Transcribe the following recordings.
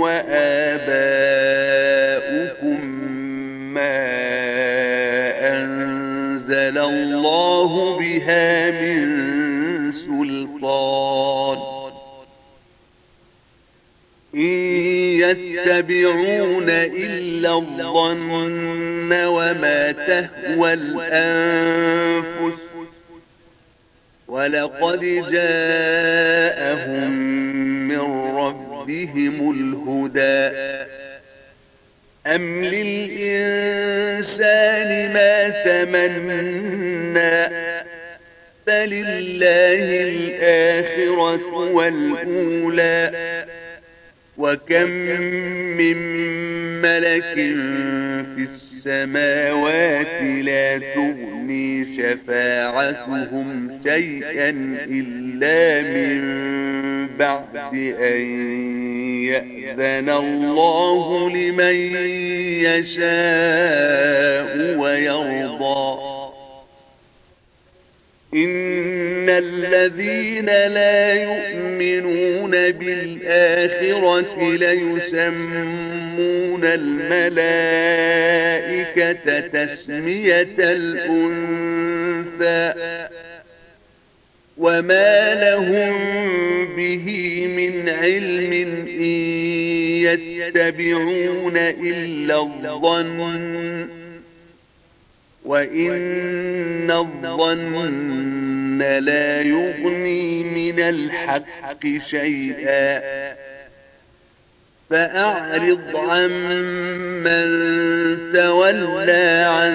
وآباؤكم ما أنزل الله بها من سلطان إن يتبعون إلا الظن وما تهوى الأنفس ولقد جاءهم بهم الهدى. أم للإنسان ما تمنى؟ فلله الآخرة والأولى. وكم من ملك في السماوات لا تغني شفاعتهم شيئا إلا من بعد أن يأذن الله لمن يشاء ويرضى. إن الذين لا يؤمنون بالآخرة ليسمون الملائكة تسمية الأنثى. وما لهم به من علم إن يتبعون إلا الظن وإن الظن لا يغني من الحق شيئا فأعرض عن من تولى عن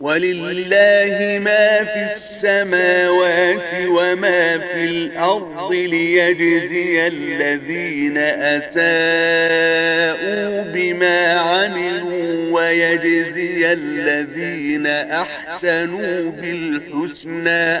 ولله ما في السماوات وما في الأرض ليجزي الذين أتاءوا بما عملوا ويجزي الذين أحسنوا بالحسنى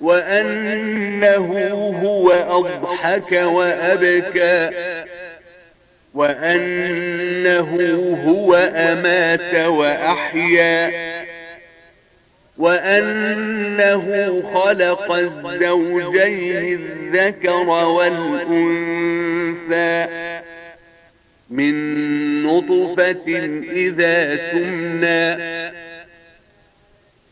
وأنه هو أضحك وأبكى وأنه هو أمات وأحيا وأنه خلق الزوجين الذكر والأنثى من نطفة إذا تمنى